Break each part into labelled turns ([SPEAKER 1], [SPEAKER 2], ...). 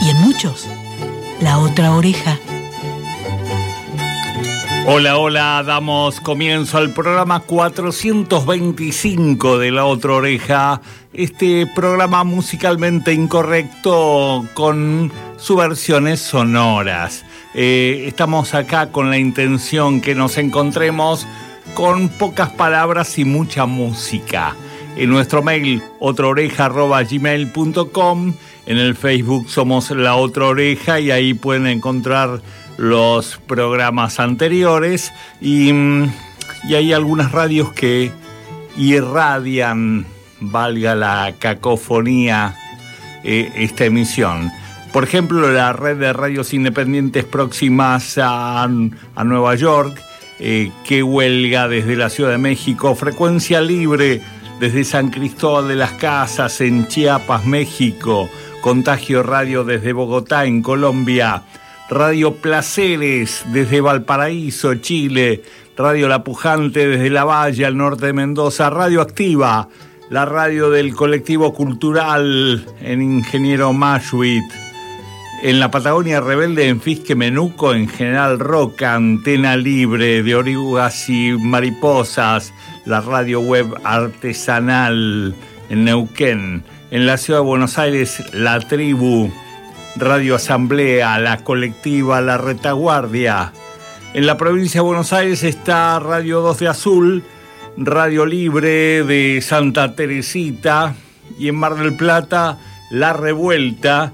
[SPEAKER 1] y en muchos la otra oreja.
[SPEAKER 2] Hola, hola, damos comienzo al programa 425 de La Otra Oreja, este programa musicalmente incorrecto con subversiones sonoras. Eh, estamos acá con la intención que nos encontremos con pocas palabras y mucha música. En nuestro mail, otraoreja.gmail.com, en el Facebook somos La Otra Oreja y ahí pueden encontrar los programas anteriores y, mm, y hay algunas radios que irradian, valga la cacofonía, eh, esta emisión. Por ejemplo, la red de radios independientes próximas a, a Nueva York, eh, que huelga desde la Ciudad de México, frecuencia libre desde San Cristóbal de las Casas en Chiapas, México, Contagio Radio desde Bogotá en Colombia, Radio Placeres desde Valparaíso, Chile, Radio La Pujante desde La Valle, al norte de Mendoza, Radio Activa, la radio del colectivo cultural en Ingeniero Mashuit, en la Patagonia Rebelde, en Fisque Menuco, en General Roca, Antena Libre de Orugas y Mariposas, la radio web artesanal en Neuquén, en la ciudad de Buenos Aires, La Tribu, Radio Asamblea, La Colectiva, La Retaguardia. En la provincia de Buenos Aires está Radio 2 de Azul, Radio Libre de Santa Teresita y en Mar del Plata, La Revuelta.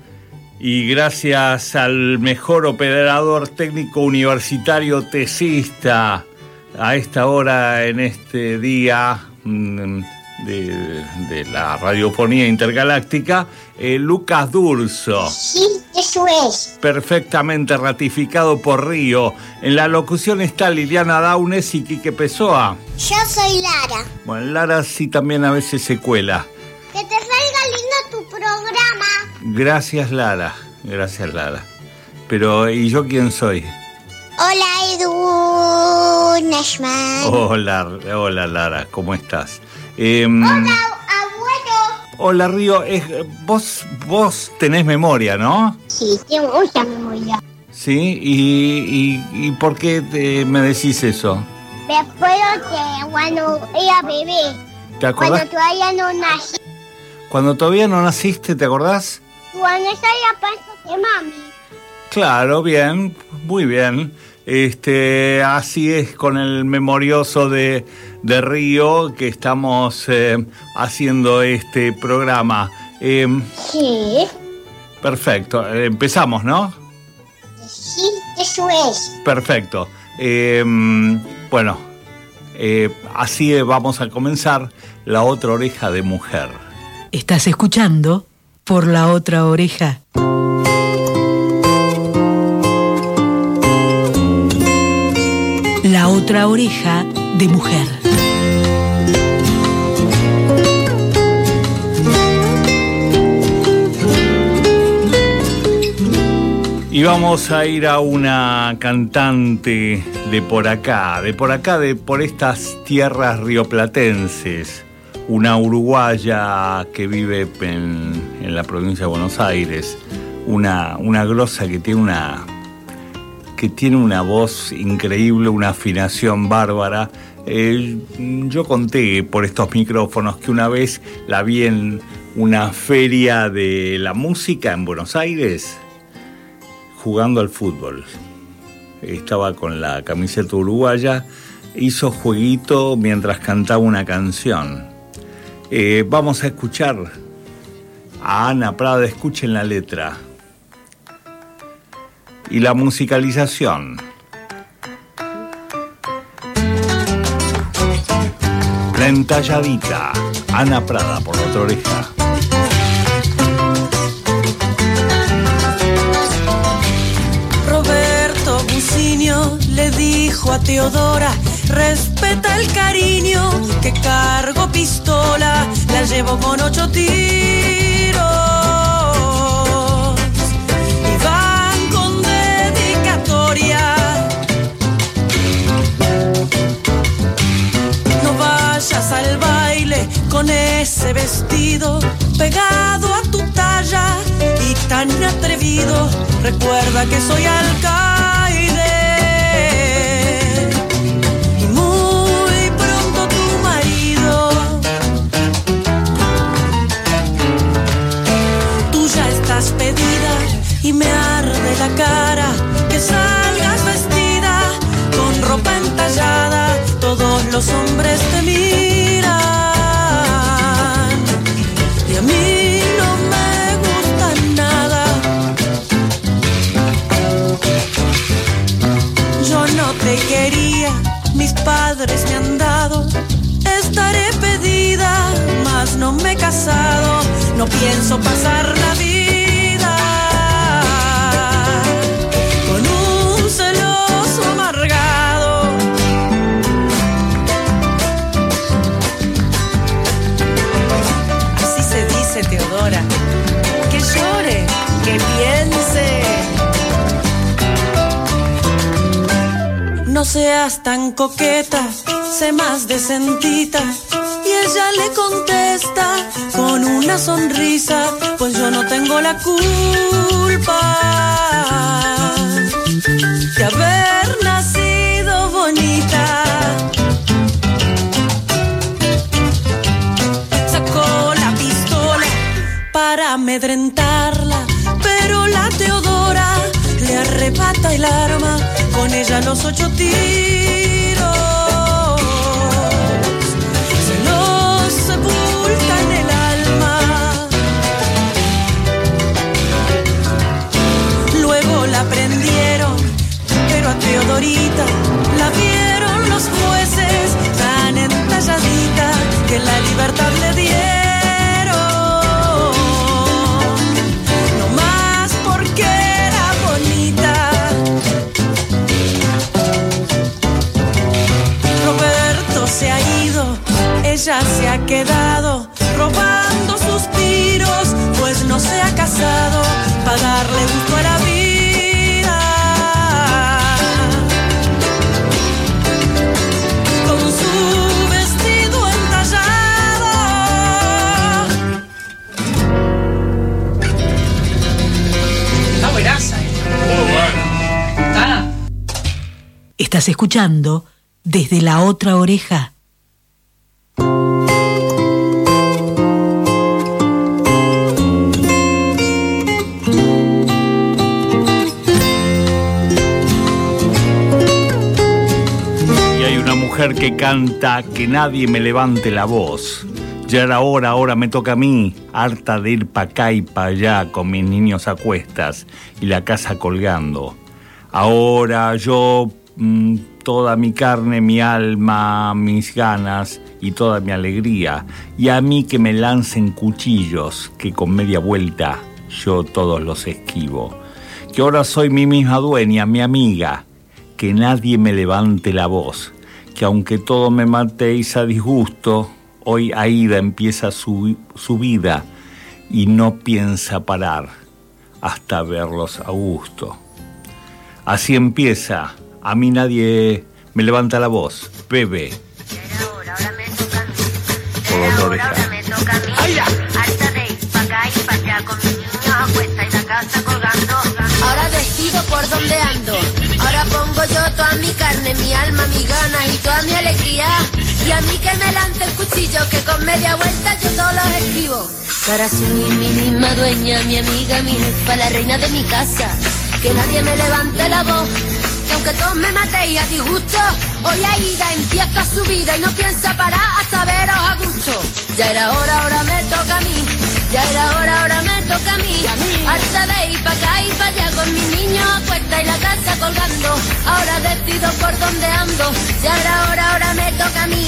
[SPEAKER 2] Y gracias al mejor operador técnico universitario tesista a esta hora en este día mm, de, de la radiofonía intergaláctica, eh, Lucas Durso.
[SPEAKER 3] Sí, eso es.
[SPEAKER 2] Perfectamente ratificado por Río. En la locución está Liliana Daunes y Quique Pessoa.
[SPEAKER 3] Yo soy Lara.
[SPEAKER 2] Bueno, Lara sí también a veces se cuela.
[SPEAKER 3] Que te salga lindo tu programa.
[SPEAKER 2] Gracias, Lara. Gracias, Lara. Pero, ¿y yo quién soy?
[SPEAKER 3] Hola, Edu Nashman.
[SPEAKER 2] Hola, hola, Lara. ¿Cómo estás? Em,
[SPEAKER 3] Hola, abuelo.
[SPEAKER 2] Hola Río, es- vos, vos tenés memoria, ¿no?
[SPEAKER 3] Sí, tengo mucha memoria.
[SPEAKER 2] Sí, y, y, y ¿por qué te- me decís eso?
[SPEAKER 3] Me acuerdo que cuando era bebé,
[SPEAKER 2] ¿Te acordás?
[SPEAKER 3] cuando todavía no nací,
[SPEAKER 2] Cuando todavía no naciste, ¿te acordás?
[SPEAKER 3] cuando estaba en la panza de mami.
[SPEAKER 2] Claro, bien, muy bien. Este, así es con el memorioso de, de Río que estamos eh, haciendo este programa. Em,
[SPEAKER 3] Sí,
[SPEAKER 2] perfecto, empezamos, ¿no?
[SPEAKER 3] sí, eso es.
[SPEAKER 2] Perfecto. Eh, bueno, eh, así vamos a comenzar la otra oreja de mujer.
[SPEAKER 1] Estás escuchando por la otra oreja. La otra oreja de mujer.
[SPEAKER 2] Y vamos a ir a una cantante de por acá, de por acá, de por estas tierras rioplatenses, una uruguaya que vive en, en la provincia de Buenos Aires, una, una grosa que tiene una, que tiene una voz increíble, una afinación bárbara. Eh, yo conté por estos micrófonos que una vez la vi en una feria de la música en Buenos Aires jugando al fútbol. Estaba con la camiseta uruguaya, hizo jueguito mientras cantaba una canción. Eh, vamos a escuchar a Ana Prada, escuchen la letra y la musicalización. La entalladita, Ana Prada por la otra oreja.
[SPEAKER 4] Roberto Bucinio le dijo a Teodora, respeta el cariño que cargo pistola, la llevo con ocho tiros. Vayas al baile con ese vestido pegado a tu talla y tan atrevido. Recuerda que soy alcaide. Y muy pronto tu marido. Tú ya estás pedida y me arde la cara los hombres te miran y a mí no me gusta nada. Yo no te quería, mis padres me han dado. Estaré pedida, mas no me he casado. No pienso pasar la vida No seas tan coqueta, sé más decentita. Y ella le contesta con una sonrisa, pues yo no tengo la culpa de haber nacido bonita. sacó la pistola para amedrentarla, pero la Teodora le arrebata el arma, con ella los ocho tiros. Se los sepulta el alma. Luego la prendieron, pero a Teodorita la vieron los jueces tan entalladita que la libertad le dieron. Ella se ha quedado robando suspiros, pues no se ha casado para darle gusto a la vida. Con su vestido entallado.
[SPEAKER 5] Está buenaza, eh. Está.
[SPEAKER 1] Estás escuchando desde la otra oreja.
[SPEAKER 2] Que canta que nadie me levante la voz. Ya era hora, ahora me toca a mí, harta de ir pa' acá y pa' allá con mis niños a cuestas y la casa colgando. Ahora yo, mm, toda mi carne, mi alma, mis ganas y toda mi alegría, y a mí que me lancen cuchillos, que con media vuelta yo todos los esquivo. Que ahora soy mi misma dueña, mi amiga, que nadie me levante la voz, que aunque todo me matéis a disgusto, hoy Aida empieza su, su vida y no piensa parar hasta verlos a gusto. Así empieza, a mí nadie me levanta la voz, bebe. Por otra oreja.
[SPEAKER 3] Ahora me toca a mí. Harta de ir pa' acá y pa' allá con mis niños a cuesta y la casa colgando.
[SPEAKER 6] Ahora decido por dónde ando. Ahora pongo yo toda mi carne, mi alma, mi ganas y toda mi alegría. Y a mí que me lance el cuchillo, que con media vuelta yo todos los escribo. Ahora soy mi misma dueña, mi amiga, mi jefa, la reina de mi casa. Que nadie me levante la voz. Que aunque todos me matéis a disgusto, hoy Aida empieza su vida y no piensa parar hasta veros a gusto. Ya era hora, ahora me toca a mí. Ya era hora, ahora me toca a mí. Harta de ir pa' acá y pa' allá con mis niños a cuesta y la casa colgando. Ahora decido por dónde ando. Ya era hora, ahora me toca a mí.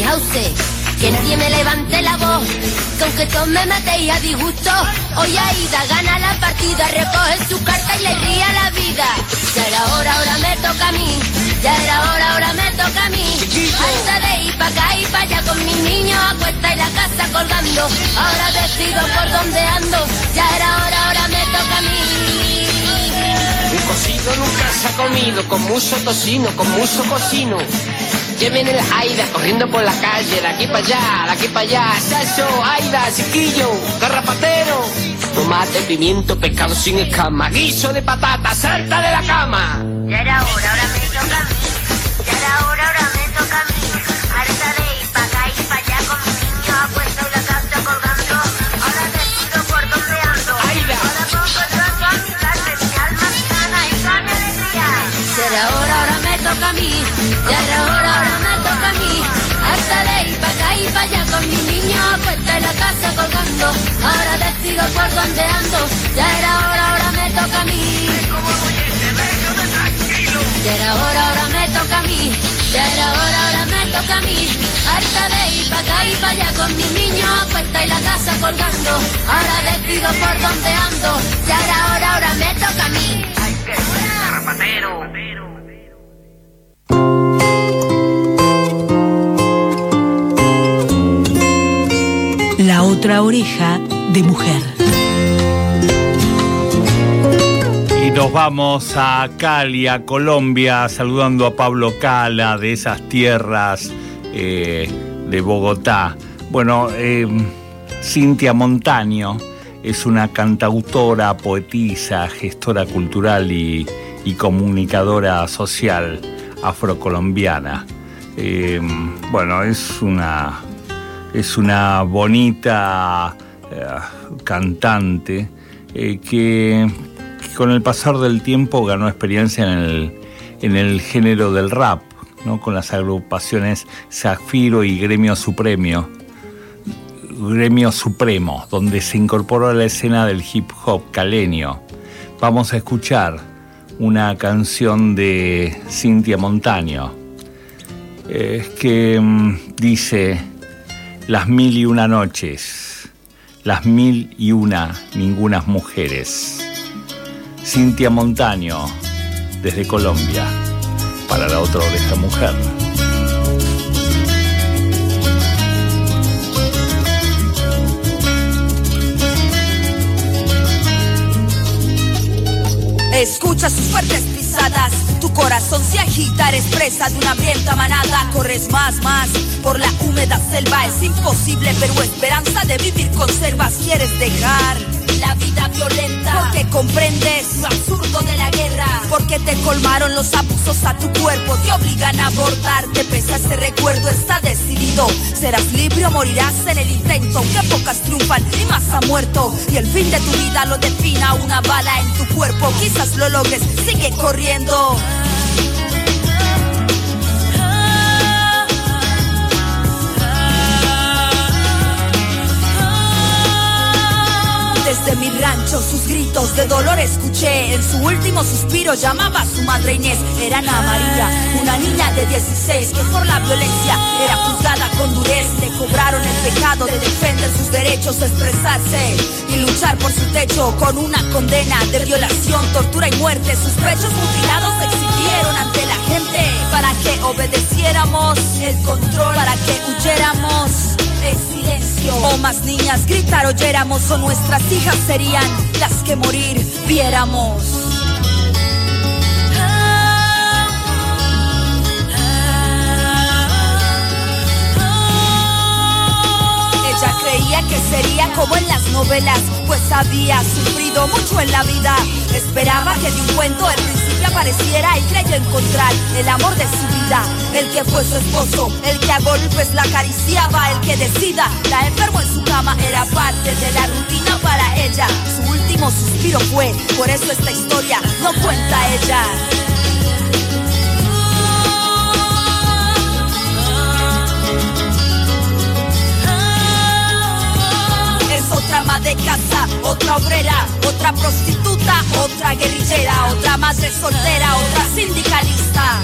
[SPEAKER 6] Mi house. Que nadie me levante la voz, que aunque todos me matéis a disgusto, hoy Aida gana la partida, recoge su carta y le ría la vida. Ya era hora, ahora me toca a mí, ya era hora, ahora me toca a mí. Alta de ir pa' acá y pa' allá con mis niños a cuesta y la casa colgando. Ahora decido por dónde ando, ya era hora, ahora me toca a mí.
[SPEAKER 7] Un cocido nunca se ha comido, con mucho tocino, con mucho cocino. Lleven el Aida corriendo por la calle, de aquí para allá, de aquí para allá. Sacho, Aida, chiquillo, garrapatero. Tomate, pimiento, pescado sin escama, guiso de patata, salta de la cama.
[SPEAKER 3] Ya era hora, ahora me toca a mí. Ya era hora, ahora me toca a mí. Harta de ir pa' acá y pa' allá con mis niños a cuesta y la casa colgando. Ahora decido por dónde ando.
[SPEAKER 7] Aida.
[SPEAKER 3] Ahora pongo yo a mi carne, mi alma, mi gana y mi alegría.
[SPEAKER 6] Ya era hora, ahora me toca a mí. Ya era hora, casa colgando. Ahora decido por dónde ando. Ya era hora, ahora me toca a mí. Ya era hora, ahora me toca a mí. Ya era hora, ahora me toca a mí. Harta de ir pa' acá y pa' allá con mis niños a cuesta y la casa colgando. Ahora decido por dónde ando. Ya era hora, ahora me toca a mí.
[SPEAKER 1] La otra oreja de mujer.
[SPEAKER 2] Y nos vamos a Cali, a Colombia, saludando a Pablo Cala de esas tierras eh, de Bogotá. Bueno, eh, Cintia Montaño es una cantautora, poetisa, gestora cultural y, comunicadora social afrocolombiana. Eh, bueno, es una, es una bonita eh, cantante eh, que, con el pasar del tiempo ganó experiencia en el, en el género del rap, ¿no? con las agrupaciones Zafiro y Gremio Supremo. Gremio Supremo, donde se incorporó a la escena del hip hop caleño. Vamos a escuchar una canción de Cintia Montaño, eh, que mm, dice Las mil y una noches, las mil y una ningunas mujeres. Cintia Montaño, desde Colombia, para la otra oreja mujer.
[SPEAKER 8] Escucha sus fuertes pisadas, tu corazón se agita, eres presa de una hambrienta manada, corres más, más por la húmeda selva, es imposible, pero esperanza de vivir conservas, quieres dejar la vida violenta, porque comprendes lo absurdo de la guerra, porque te colmaron los abusos a tu cuerpo, te obligan a abortar, te pesa ese recuerdo, está decidido, serás libre o morirás en el intento, aunque pocas triunfan y más ha muerto, y el fin de tu vida lo defina una bala en tu cuerpo, quizás lo logres, sigue corriendo. Desde mi rancho sus gritos de dolor escuché. En su último suspiro llamaba a su madre Inés. Era Ana María, una niña de 16 Que por la violencia era juzgada con durez Le cobraron el pecado de defender sus derechos Expresarse y luchar por su techo Con una condena de violación, tortura y muerte. Sus pechos mutilados se exhibieron ante la gente Para que obedeciéramos el control Para que huyéramos O más niñas gritar oyéramos o nuestras hijas serían las que morir viéramos. Ella creía que sería como en las novelas, pues había sufrido mucho en la vida. Esperaba que de un cuento el principio apareciera y creyó encontrar el amor de su vida. El que fue su esposo, el que a golpes la acariciaba, el que decida. La enfermo en su cama era parte de la rutina para ella. Su último suspiro fue, por eso esta historia no cuenta ella. Otra prostituta, otra guerrillera, otra madre soltera, otra sindicalista.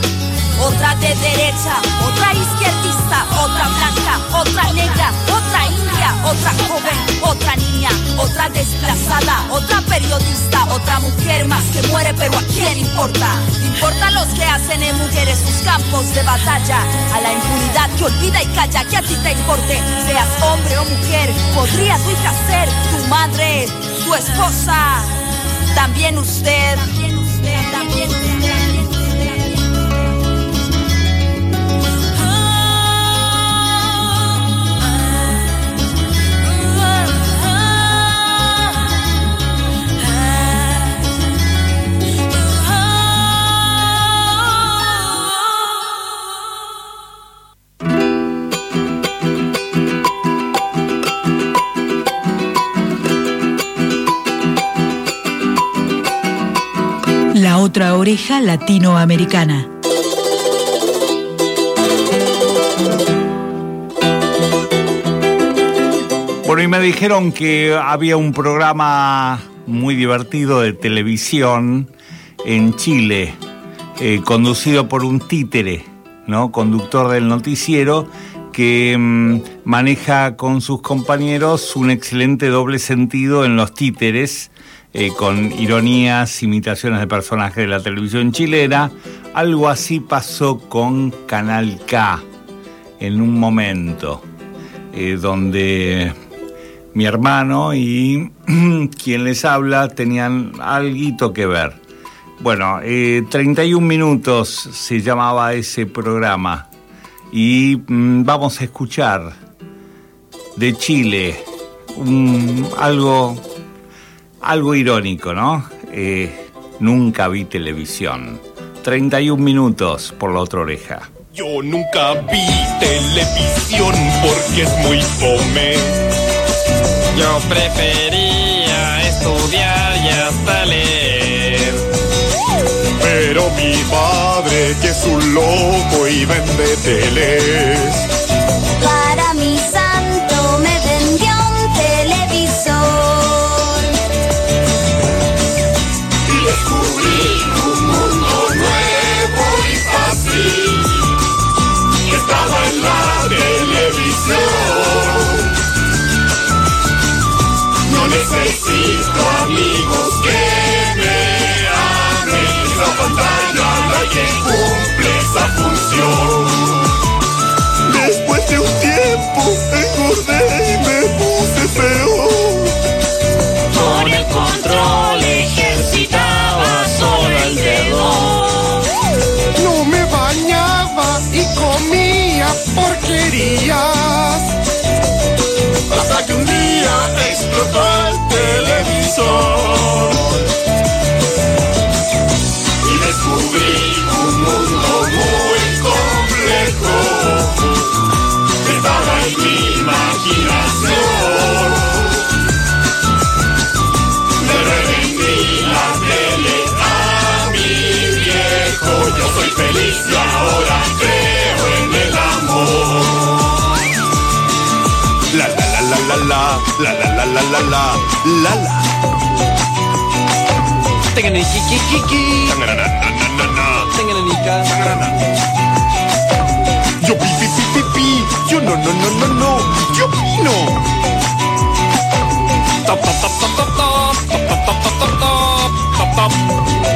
[SPEAKER 8] otra de derecha, otra izquierdista, otra blanca, otra negra, otra india, otra joven, otra niña, otra desplazada, otra periodista, otra mujer más que muere, pero a quién importa? Importa los que hacen en mujeres sus campos de batalla, a la impunidad que olvida y calla, que a ti te importe, seas hombre o mujer, podría tu hija ser tu madre, tu esposa, también usted, también usted, también usted.
[SPEAKER 1] Otra oreja latinoamericana.
[SPEAKER 2] Bueno, y me dijeron que había un programa muy divertido de televisión en Chile, eh, conducido por un títere, ¿no? Conductor del noticiero, que mm, maneja con sus compañeros un excelente doble sentido en los títeres, eh, con ironías, imitaciones de personajes de la televisión chilena. Algo así pasó con Canal K en un momento, eh, donde mi hermano y quien les habla tenían algo que ver. Bueno, eh, 31 minutos se llamaba ese programa y mm, vamos a escuchar de Chile algo, algo irónico, ¿no? Eh, nunca vi televisión. 31 minutos por la otra oreja.
[SPEAKER 9] Yo nunca vi televisión porque es muy fome.
[SPEAKER 10] Yo prefería estudiar y hasta leer.
[SPEAKER 9] Pero mi padre, que es un loco y vende teles.
[SPEAKER 3] Para mi un
[SPEAKER 9] mundo nuevo y fácil. Que estaba en la televisión. No necesito amigos que me amen. Esa pantalla la cumple esa función. Después de un tiempo engordé y me puse.
[SPEAKER 10] Con el control
[SPEAKER 9] porquerías. Hasta que un día explotó el televisor. Y descubrí un mundo muy complejo. que Estaba en mi imaginación. La la la la la la la la la la la la la.
[SPEAKER 10] Tengan el kiki kiki. Tengan el nica.
[SPEAKER 9] Yo pi pi pi pi pi. Yo no no no no no. Yo opino.
[SPEAKER 10] Top top top top top top top top top top top top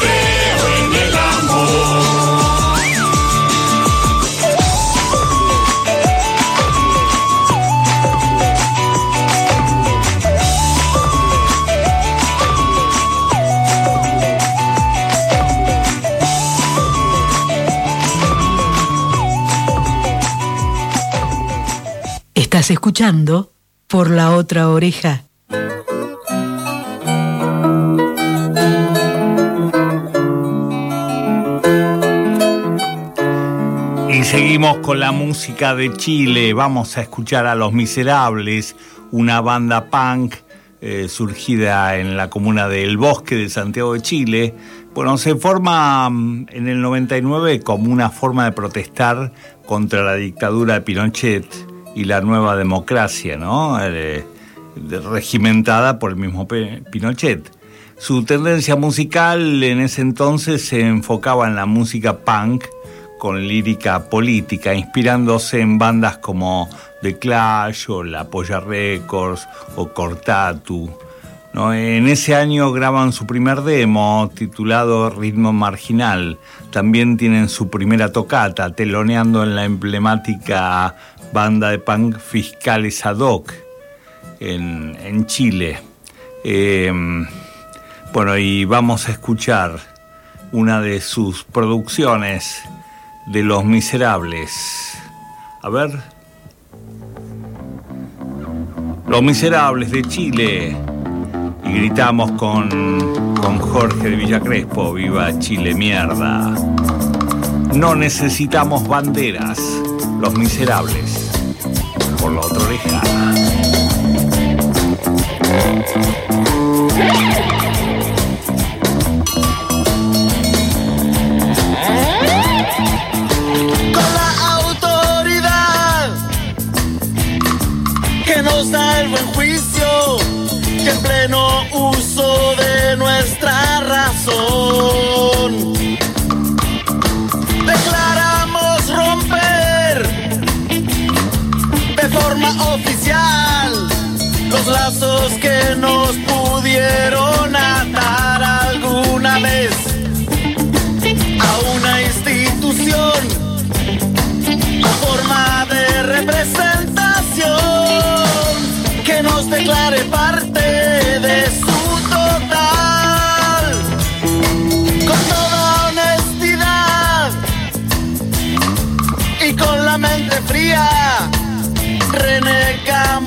[SPEAKER 1] Escuchando por la otra oreja.
[SPEAKER 2] Y seguimos con la música de Chile. Vamos a escuchar a Los Miserables, una banda punk eh, surgida en la comuna de El Bosque de Santiago de Chile. Bueno, se forma mm, en el 99 como una forma de protestar contra la dictadura de Pinochet y la nueva democracia, ¿no? Eh, regimentada por el mismo Pinochet. Su tendencia musical en ese entonces se enfocaba en la música punk con lírica política, inspirándose en bandas como The Clash o La Polla Records o Cortatu. ¿no? En ese año graban su primer demo titulado Ritmo Marginal. También tienen su primera tocata, teloneando en la emblemática banda de punk Fiscales Ad Hoc en, en Chile. Eh, bueno, y vamos a escuchar una de sus producciones de Los Miserables. A ver. Los Miserables de Chile. Y gritamos con, con Jorge de Villacrespo, viva Chile mierda. No necesitamos banderas, Los Miserables. Por la otra oreja.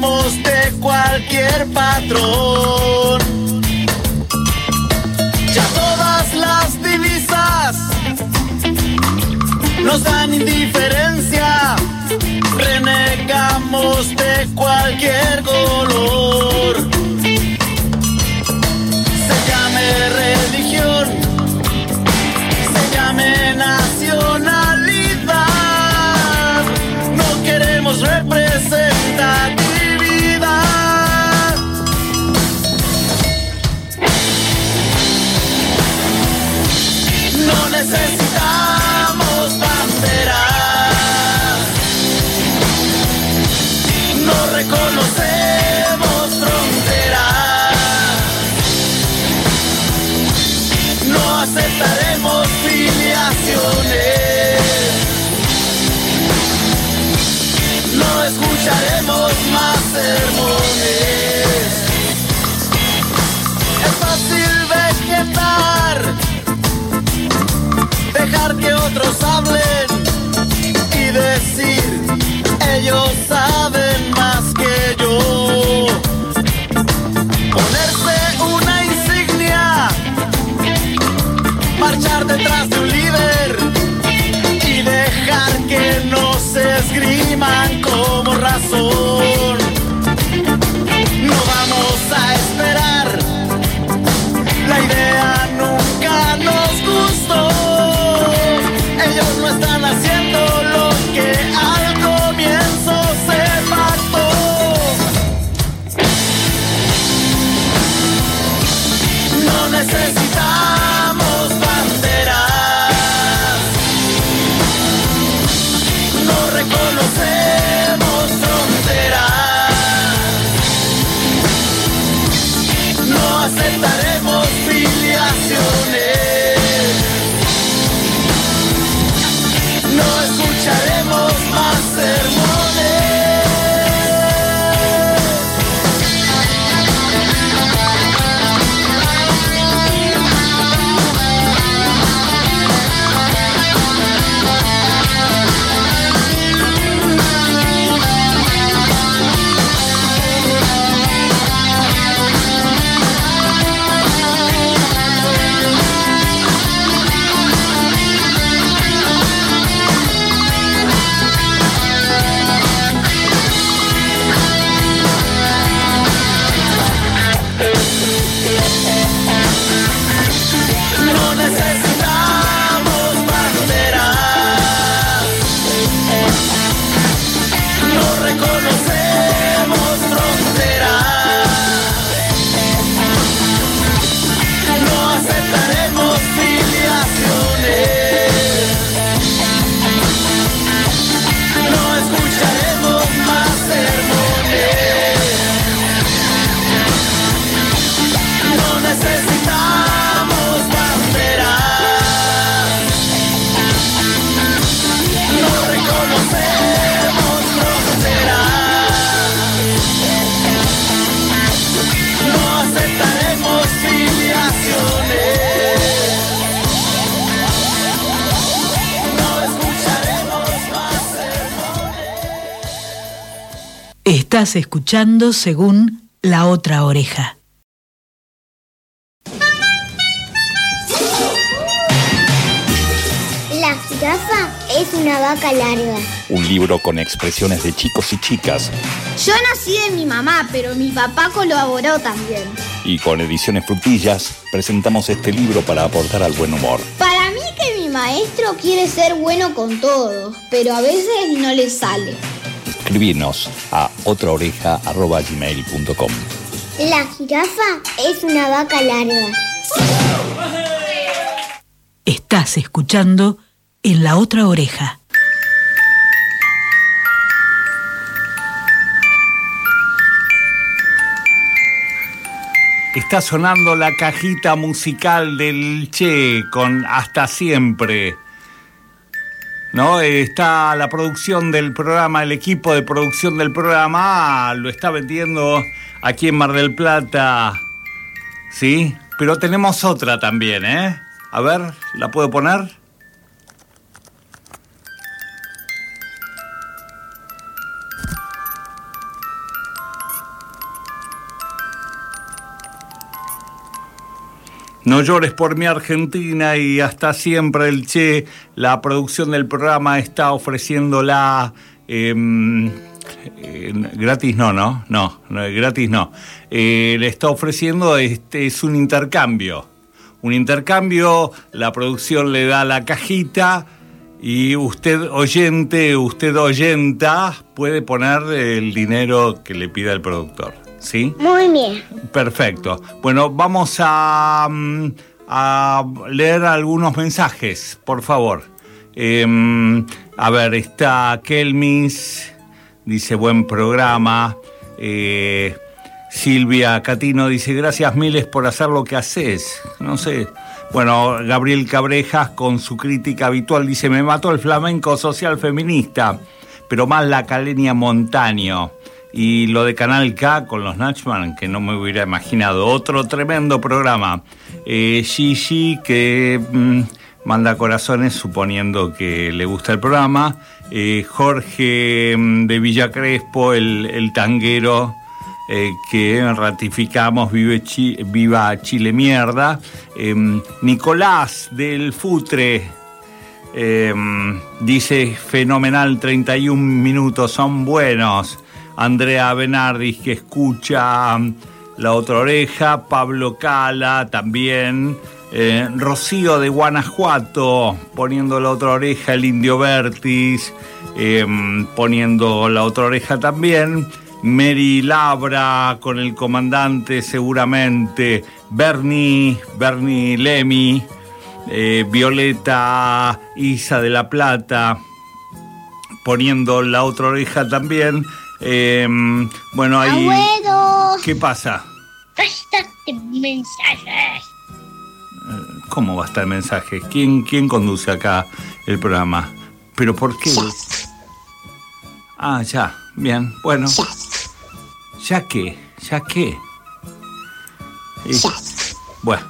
[SPEAKER 11] De cualquier patrón ya todas las divisas nos dan indiferencia, renegamos de cualquier color. aceitarei.
[SPEAKER 1] Estás escuchando según la otra oreja.
[SPEAKER 12] La jirafa es una vaca larga.
[SPEAKER 13] Un libro con expresiones de chicos y chicas
[SPEAKER 12] Yo nací de mi mamá, pero mi papá colaboró también.
[SPEAKER 13] y con ediciones frutillas presentamos este libro para aportar al buen humor.
[SPEAKER 12] Para mí que mi maestro quiere ser bueno con todos, pero a veces no le sale.
[SPEAKER 13] Escribirnos a otraoreja.gmail.com
[SPEAKER 12] La jirafa es una vaca larga.
[SPEAKER 1] Estás escuchando en la otra oreja.
[SPEAKER 2] Está sonando la cajita musical del Che con Hasta Siempre. ¿No? Está la producción del programa, el equipo de producción del programa lo está vendiendo aquí en Mar del Plata. ¿Sí? Pero tenemos otra también, ¿eh? A ver, ¿la puedo poner? No llores por mi Argentina y hasta siempre el Che, la producción del programa está ofreciéndola em, gratis, no, no, no, no, gratis no. Eh, le está ofreciendo, este es un intercambio. Un intercambio, la producción le da la cajita y usted oyente, usted oyenta, puede poner el dinero que le pida el productor. ¿Sí?
[SPEAKER 12] Muy bien.
[SPEAKER 2] Perfecto. Bueno, vamos a, mm, a leer algunos mensajes, por favor. Em, a ver, está Kelmis, dice buen programa. Eh, Silvia Catino dice gracias miles por hacer lo que haces. No sé. Bueno, Gabriel Cabrejas con su crítica habitual dice me mató el flamenco social feminista, pero más la calenia montaño. Y lo de Canal K con los Nachman, que no me hubiera imaginado. Otro tremendo programa. Eh, Gigi, que mm, manda corazones suponiendo que le gusta el programa. Eh, Jorge mm, de Villa Crespo, el, el tanguero. eh, que ratificamos Vive Viva Chile Mierda. Em, Nicolás del Futre, eh, dice fenomenal, 31 minutos, son buenos. Andrea Benardis que escucha mm, La Otra Oreja, Pablo Cala también, eh, Rocío de Guanajuato poniendo La Otra Oreja, el Indio Vertis eh, poniendo La Otra Oreja también. Mary Labra con el comandante seguramente, Bernie, Bernie Lemi, eh, Violeta Isa de la Plata, poniendo la otra oreja también. Eh, bueno, ahí...
[SPEAKER 12] Abuelo.
[SPEAKER 2] ¿Qué pasa?
[SPEAKER 12] Bastante mensajes.
[SPEAKER 2] ¿Cómo va a estar el mensaje? ¿Quién, ¿Quién conduce acá el programa? ¿Pero por qué? Ah, ya, bien, bueno. ¿Ya qué? ¿Ya qué? Y- bueno,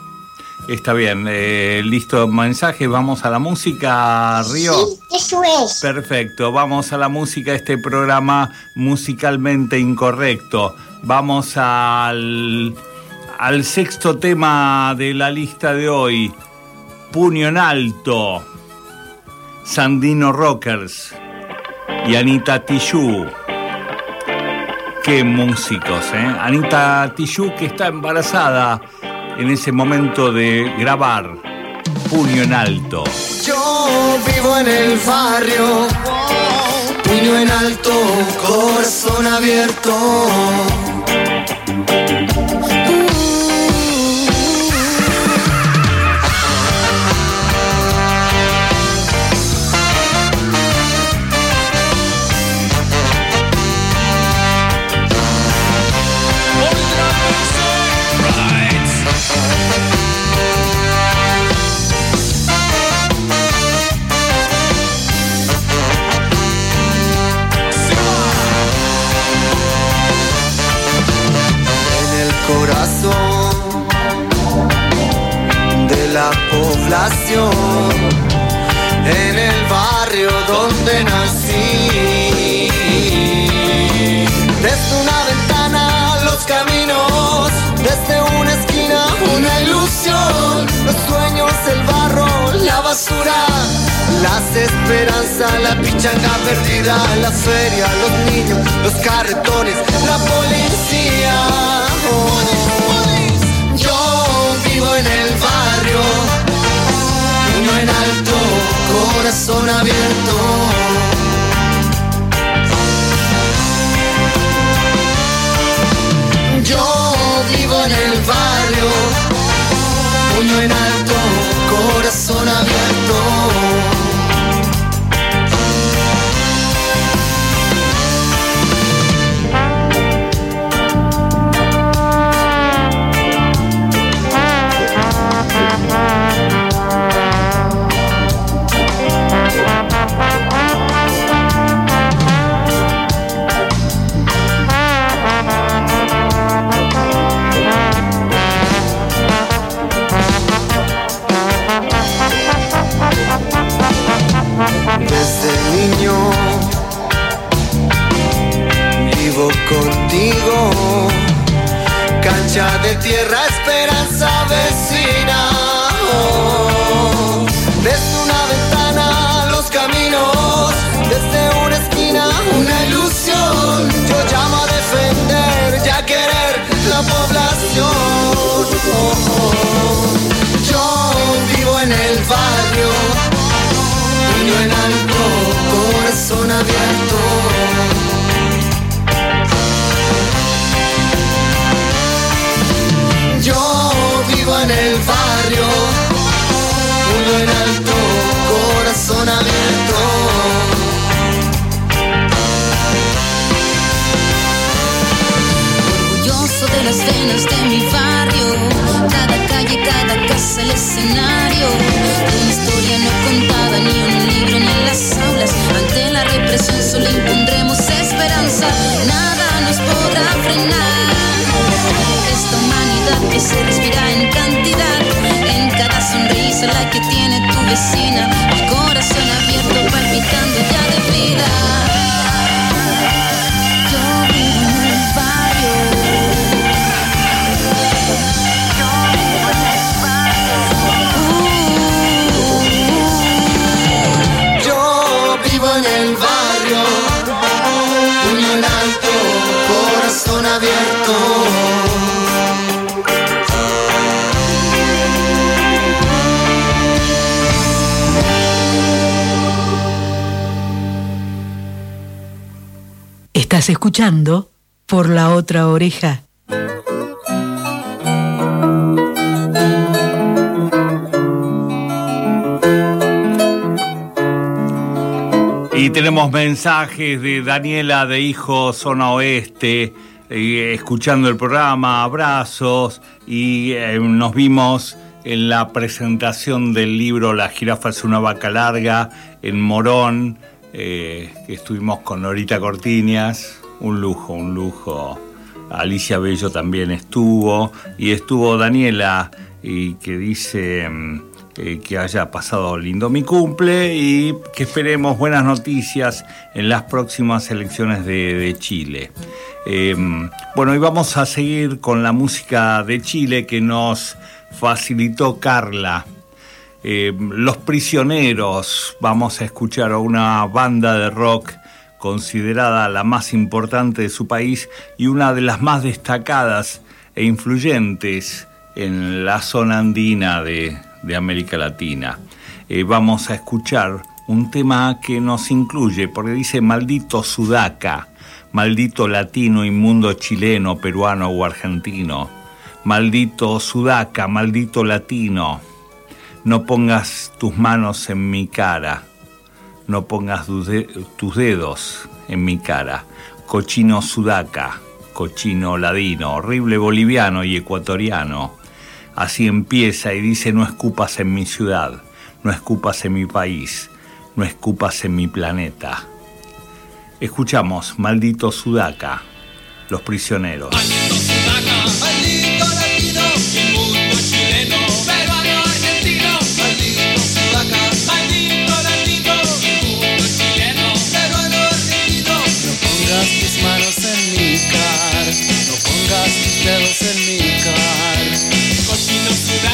[SPEAKER 2] está bien. eh, listo, mensaje. Vamos a la música, Río.
[SPEAKER 12] Eso es.
[SPEAKER 2] Perfecto, vamos a la música, este programa musicalmente incorrecto. Vamos al, al sexto tema de la lista de hoy, Puño en Alto, Sandino Rockers y Anita Tijoux. Qué músicos, ¿eh? Anita Tijoux que está embarazada en ese momento de grabar Puño en Alto.
[SPEAKER 14] Yo vivo en el barrio, puño en alto, corazón abierto. en el barrio donde nací. Desde una ventana los caminos, desde una esquina una ilusión, los sueños, el barro, la basura, las esperanzas, la pichanga perdida, la feria, los niños, los carretones, la policía. Corazón abierto.
[SPEAKER 15] Una historia no contada, ni un libro, ni en las aulas. Ante la represión solo impondremos esperanza. Nada nos podrá frenar. Esta humanidad que se respira en cantidad. En cada sonrisa la que tiene tu vecina.
[SPEAKER 1] Escuchando por la otra oreja.
[SPEAKER 2] Y tenemos mensajes de Daniela de Hijo Zona Oeste, eh, escuchando el programa, abrazos, y eh, nos vimos en la presentación del libro La jirafa es una vaca larga en Morón, eh, que estuvimos con Norita Cortiñas, un lujo, un lujo. Alicia Bello también estuvo, y estuvo Daniela, y que dice... mm, eh, que haya pasado lindo mi cumple y que esperemos buenas noticias en las próximas elecciones de, Chile. Eh, bueno, y vamos a seguir con la música de Chile que nos facilitó Carla. Eh, Los Prisioneros, vamos a escuchar a una banda de rock considerada la más importante de su país y una de las más destacadas e influyentes en la zona andina de, América Latina. Eh, vamos a escuchar un tema que nos incluye, porque dice maldito sudaca, maldito latino inmundo chileno, peruano o argentino, maldito sudaca, maldito latino, no pongas tus manos en mi cara, no pongas tus de- tus dedos en mi cara, cochino sudaca, cochino ladino, horrible boliviano y ecuatoriano. Así empieza y dice no escupas en mi ciudad, no escupas en mi país, no escupas en mi planeta. Escuchamos Maldito Sudaca, Los Prisioneros.
[SPEAKER 14] Pongas tus dedos en mi car.
[SPEAKER 9] Cochino sudaca, cochino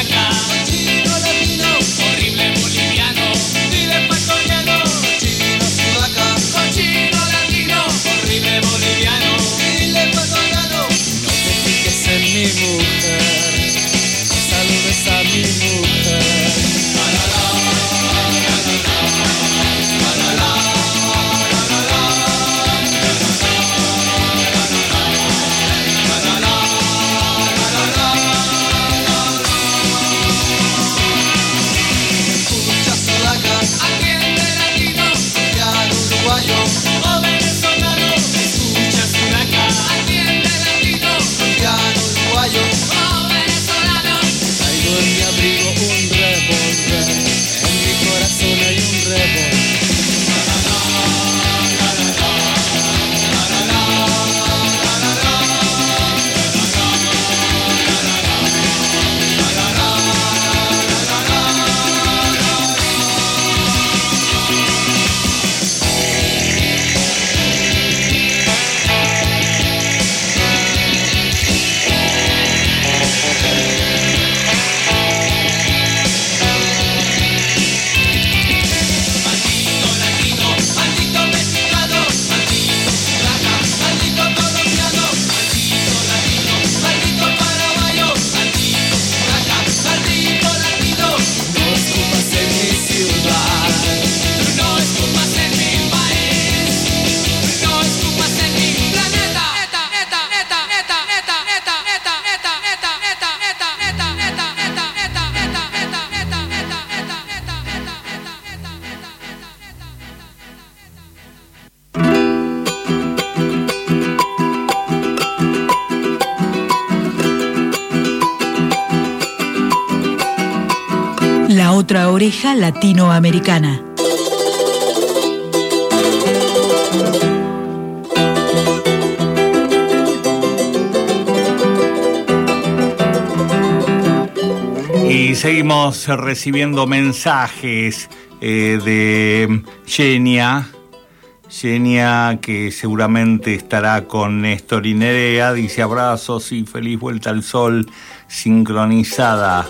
[SPEAKER 1] oreja latinoamericana.
[SPEAKER 2] Y seguimos recibiendo mensajes eh, de Genia. Genia que seguramente estará con Néstor y Nerea. Dice abrazos y feliz vuelta al sol. Sincronizada.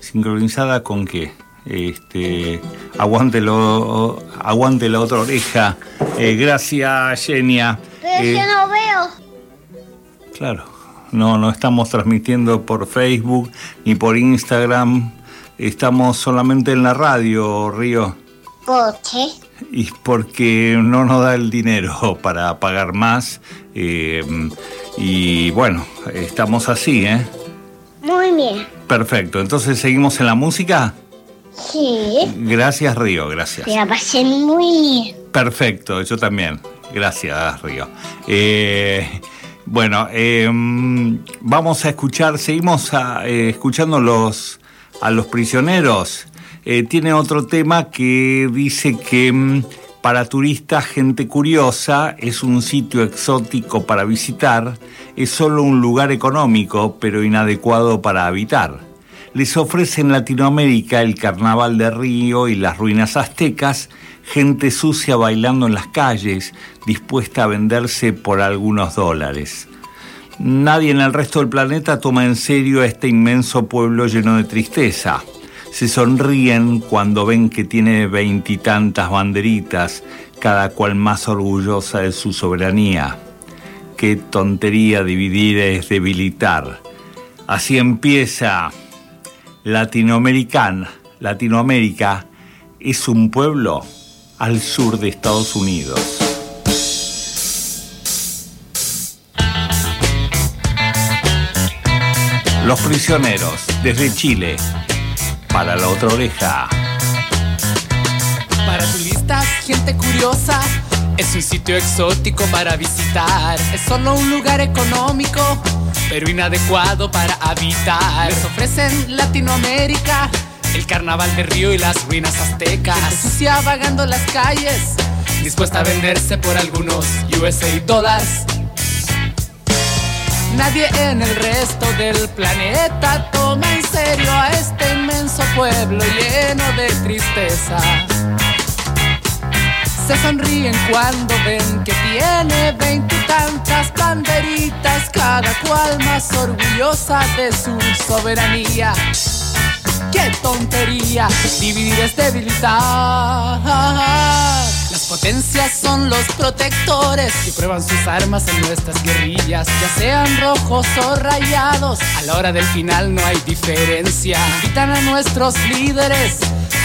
[SPEAKER 2] ¿Sincronizada con qué? Este, aguante, lo, aguante la otra oreja. Eh, gracias, Genia.
[SPEAKER 12] Pero
[SPEAKER 2] Eh,
[SPEAKER 12] yo no veo.
[SPEAKER 2] Claro, no, no estamos transmitiendo por Facebook ni por Instagram. Estamos solamente en la radio, Río.
[SPEAKER 12] ¿Por qué?
[SPEAKER 2] Y porque no nos da el dinero para pagar más. eh, y bueno, estamos así, ¿eh?
[SPEAKER 12] Muy bien.
[SPEAKER 2] Perfecto, entonces seguimos en la música.
[SPEAKER 12] Sí.
[SPEAKER 2] Gracias, Río, gracias.
[SPEAKER 12] Me la pasé muy bien.
[SPEAKER 2] Perfecto, yo también. Gracias, Río. Eh, bueno, eh, vamos a escuchar, seguimos a- eh, escuchando los, a los prisioneros. Eh, tiene otro tema que dice que mm, para turistas, gente curiosa, es un sitio exótico para visitar, es solo un lugar económico, pero inadecuado para habitar. Les ofrece en Latinoamérica el carnaval de Río y las ruinas aztecas, gente sucia bailando en las calles, dispuesta a venderse por algunos dólares. Nadie en el resto del planeta toma en serio a este inmenso pueblo lleno de tristeza. Se sonríen cuando ven que tiene veintitantas banderitas, cada cual más orgullosa de su soberanía. Qué tontería dividir es debilitar. Así empieza Latinoamericana. Latinoamérica es un pueblo al sur de Estados Unidos. Los prisioneros, desde Chile, para la otra oreja.
[SPEAKER 16] Para turistas, gente curiosa, es un sitio exótico para visitar. Es solo un lugar económico, pero inadecuado para habitar. Les ofrecen Latinoamérica, el carnaval de Río y las ruinas aztecas. Gente sucia vagando las calles, dispuesta a venderse por algunos USA dólares. Nadie en el resto del planeta toma en serio a este inmenso pueblo lleno de tristeza. Se sonríen cuando ven que tiene veintitantas banderitas, cada cual más orgullosa de su soberanía. ¡Qué tontería! Dividir es debilitar. Potencias son los protectores que prueban sus armas en nuestras guerrillas, ya sean rojos o rayados. A la hora del final no hay diferencia. Invitan a nuestros líderes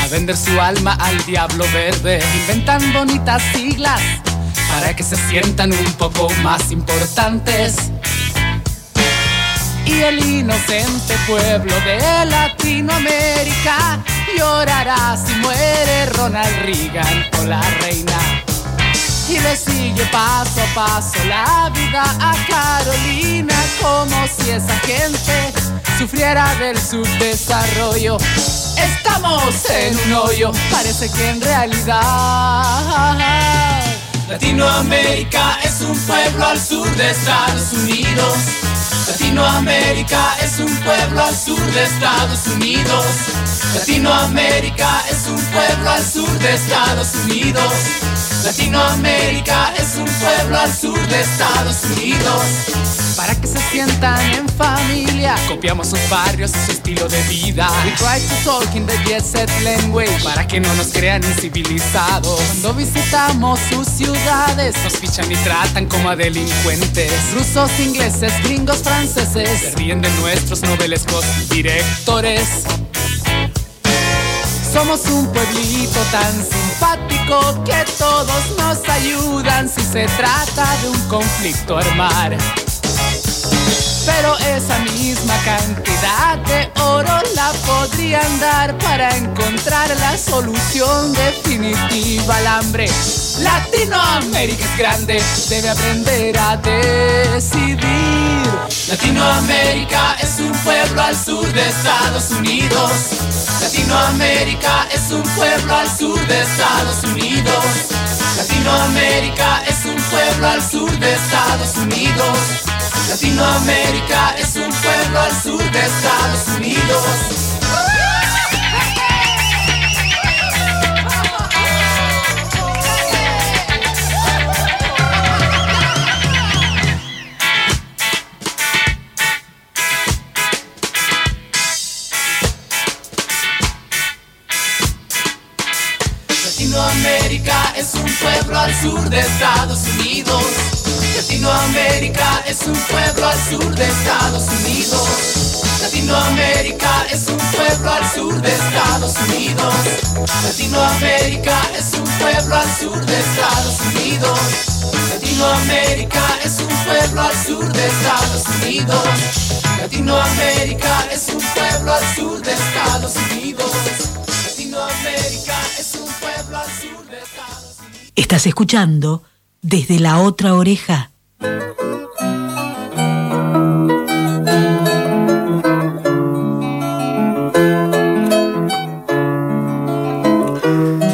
[SPEAKER 16] a vender su alma al diablo verde. Inventan bonitas siglas para que se sientan un poco más importantes. Y el inocente pueblo de Latinoamérica llorará si muere Ronald Reagan o la reina. Y le sigue paso a paso la vida a Carolina como si esa gente sufriera del subdesarrollo. Estamos en un hoyo, parece que en realidad Latinoamérica es un pueblo al sur de Estados Unidos. Latinoamérica es un pueblo al sur de Estados Unidos. Latinoamérica es un pueblo al sur de Estados Unidos. Latinoamérica es un pueblo al sur de Estados Unidos. Para que se sientan en familia, copiamos sus barrios y su estilo de vida. We try to talk in the jet set language para que no nos crean incivilizados. Cuando visitamos sus ciudades, nos fichan y tratan como a delincuentes. Rusos, ingleses, gringos, franceses, se ríen de nuestros novelescos directores. Somos un pueblito tan simpático que todos nos ayudan si se trata de un conflicto armar. Pero esa misma cantidad de oro la podrían dar para encontrar la solución definitiva al hambre. Latinoamérica es grande, debe aprender a decidir. Latinoamérica es un pueblo al sur de Estados Unidos. Latinoamérica es un pueblo al sur de Estados Unidos. Latinoamérica es un pueblo al sur de Estados Unidos. Latinoamérica es un pueblo al sur de Estados Unidos. De Estados Unidos. Latinoamérica es un pueblo al sur de Estados Unidos. Latinoamérica es un pueblo al sur de Estados Unidos. Latinoamérica es un pueblo al sur de Estados Unidos. Latinoamérica es un pueblo al sur de Estados Unidos. Latinoamérica es un pueblo al sur de Estados Unidos. Latinoamérica
[SPEAKER 1] Estás escuchando desde la otra oreja.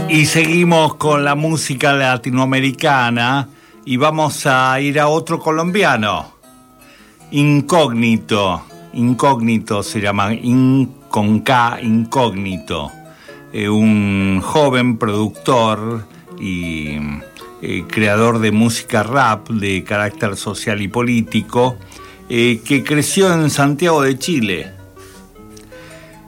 [SPEAKER 2] Y seguimos con la música latinoamericana y vamos a ir a otro colombiano, Incógnito. Incógnito se llama, con K, Incógnito. Eh, un joven productor y eh, creador de música rap de carácter social y político eh, que creció en Santiago de Chile.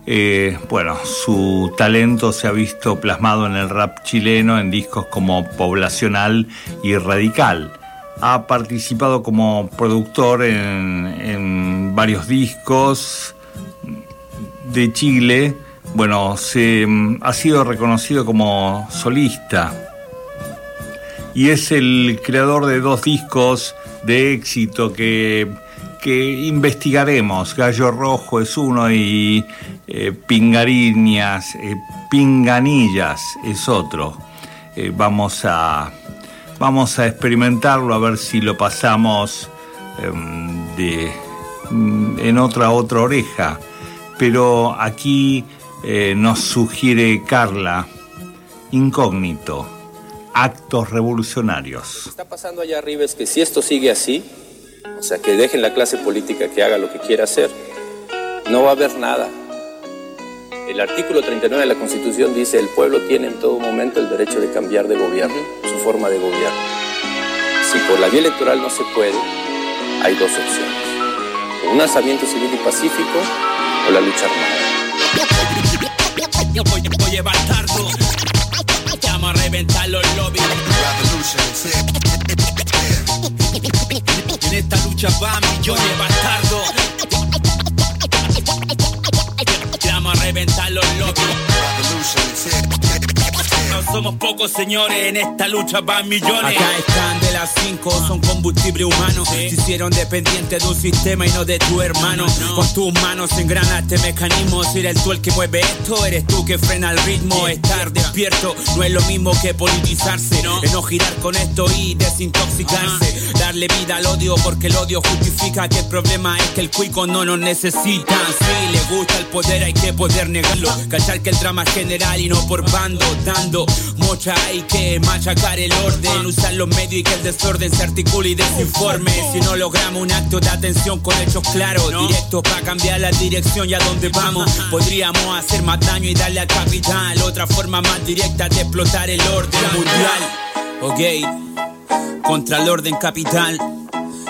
[SPEAKER 2] Eh, bueno, su talento se ha visto plasmado en el rap chileno en discos como Poblacional y Radical. Ha participado como productor en, en varios discos de Chile. Bueno, se, mm, ha sido reconocido como solista y es el creador de dos discos de éxito que, que investigaremos. Gallo Rojo es uno y eh, Pingariñas, eh, Pinganillas es otro. Eh, vamos, a, vamos a experimentarlo a ver si lo pasamos em, de, mm, en otra otra oreja. Pero aquí eh, nos sugiere Carla, incógnito, actos revolucionarios.
[SPEAKER 17] está pasando allá arriba es que si esto sigue así, o sea, que dejen la clase política que haga lo que quiera hacer, no va a haber nada. El artículo 39 de la Constitución dice el pueblo tiene en todo momento el derecho de cambiar de gobierno, su forma de gobierno. Si por la vía electoral no se puede, hay dos opciones. Un alzamiento civil y pacífico o la lucha armada.
[SPEAKER 18] Vamos a reventar los lobbies. En esta lucha va millones bastardos. Vamos a reventar los lobbies. Somos pocos señores, en esta lucha van millones. Acá están de las cinco, son combustible humano. Se hicieron dependientes de un sistema y no de tu hermano. Con tus manos engrana este mecanismo. Si eres tú el que mueve esto, eres tú que frena el ritmo. Estar despierto no es lo mismo que politizarse. No girar con esto y desintoxicarse. Darle vida al odio porque el odio justifica que el problema es que el cuico no nos necesita. Si le gusta el poder, hay que poder negarlo. Cachar que el drama es general y no por bando. Dando mocha, hay que machacar el orden. Usar los medios y que el desorden se articule y desinforme. Si no logramos un acto de atención con hechos claros, directos para cambiar la dirección y a dónde vamos, podríamos hacer más daño y darle al capital. Otra forma más directa de explotar el orden mundial. Ok, contra el orden capital.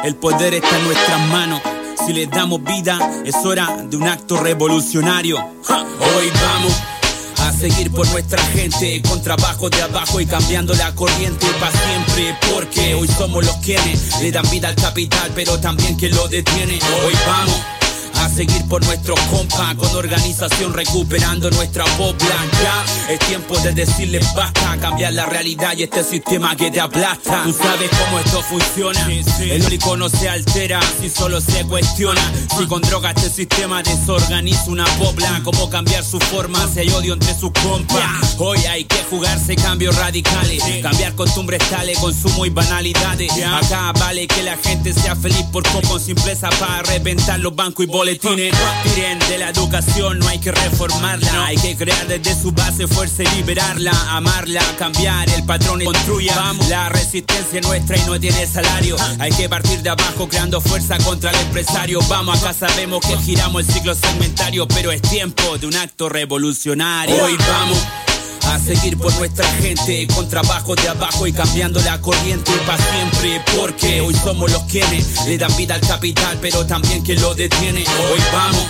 [SPEAKER 18] El poder está en nuestras manos. Si le damos vida, es hora de un acto revolucionario. Ja, Hoy vamos a seguir por nuestra gente con trabajo de abajo y cambiando la corriente para siempre. Porque hoy somos los quienes le dan vida al capital, pero también que lo detiene. Hoy vamos. A seguir por nuestros compas con organización recuperando nuestra pobla. Ya es tiempo de decirles basta, cambiar la realidad y este sistema que te aplasta. Tú sabes cómo esto funciona. El único no se altera si solo se cuestiona. Si con droga este sistema desorganiza una pobla, cómo cambiar su forma si hay odio entre sus compas. Hoy hay que jugarse cambios radicales, cambiar costumbres tales, consumo y banalidades. Acá vale que la gente sea feliz por con simpleza para reventar los bancos y boletines. Boletines. Tiren de la educación, no hay que reformarla. Hay que crear desde su base fuerza y liberarla. Amarla, cambiar el patrón y construya. La resistencia es nuestra y no tiene salario. Hay que partir de abajo creando fuerza contra el empresario. Vamos, acá sabemos que giramos el ciclo segmentario, pero es tiempo de un acto revolucionario. Hoy vamos. A seguir por nuestra gente, con trabajo de abajo y cambiando la corriente para siempre. Porque hoy somos los quienes le dan vida al capital, pero también quien lo detiene. Hoy vamos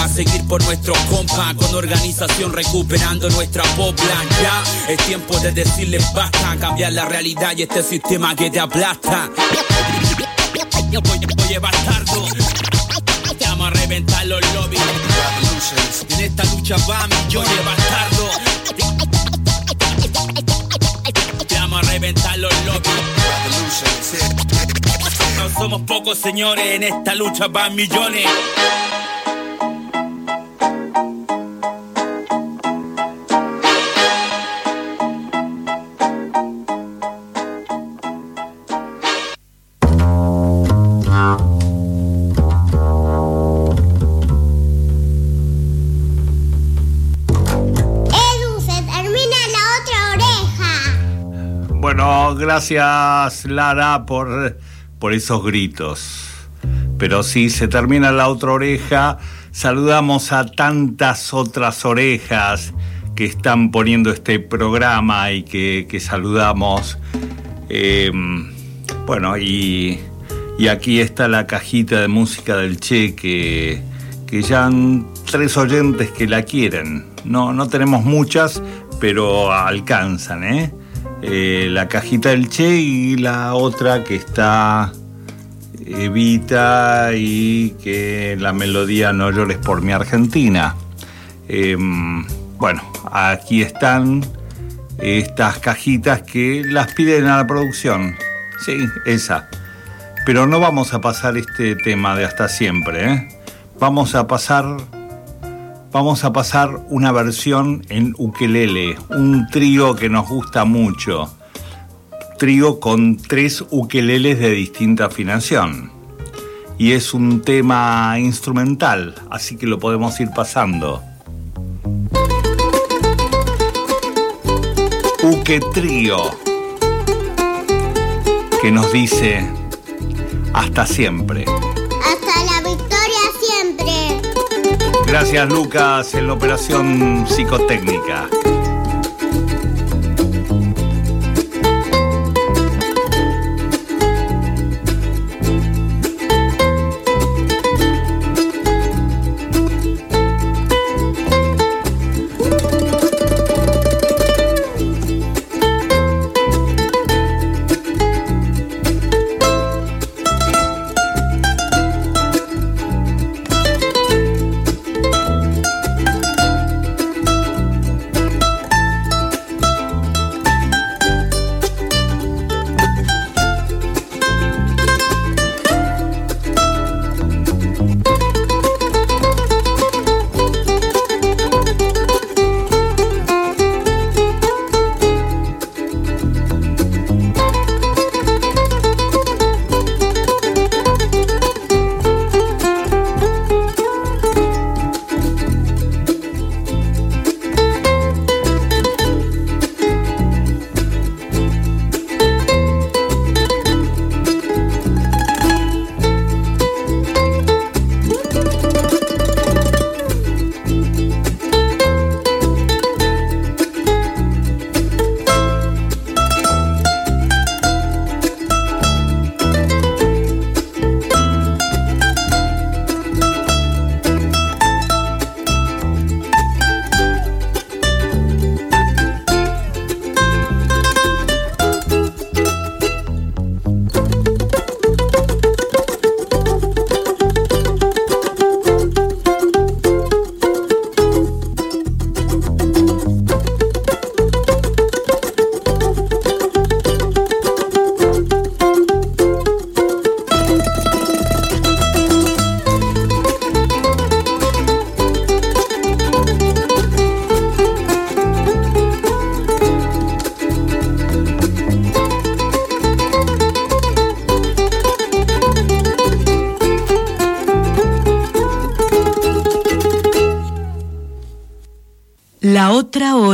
[SPEAKER 18] a seguir por nuestros compas con organización recuperando nuestra pobla. Ya es tiempo de decirles basta, cambiar la realidad y este sistema que te aplasta. Oye, oye, bastardo, vamos a reventar los lobbies. En esta lucha va millones de bastardo. Reventar los lobbies. No somos pocos señores, en esta lucha van millones.
[SPEAKER 2] Gracias Lara por, por esos gritos. Pero sí, se termina la otra oreja. Saludamos a tantas otras orejas que están poniendo este programa y que, que saludamos. Eh, bueno, y, y aquí está la cajita de música del Che que, que ya han tres oyentes que la quieren. No, no tenemos muchas, pero alcanzan, ¿eh? Eh, la cajita del Che y la otra que está Evita y que la melodía No llores por mi Argentina. Eh, bueno, aquí están estas cajitas que las piden a la producción. Sí, esa. Pero no vamos a pasar este tema de hasta siempre, ¿eh? Vamos a pasar vamos a pasar una versión en ukelele, un trío que nos gusta mucho. Trío con tres ukeleles de distinta afinación. Y es un tema instrumental, así que lo podemos ir pasando. Uke Trío, que nos dice hasta siempre. Gracias Lucas en la operación psicotécnica.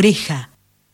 [SPEAKER 1] Oreja.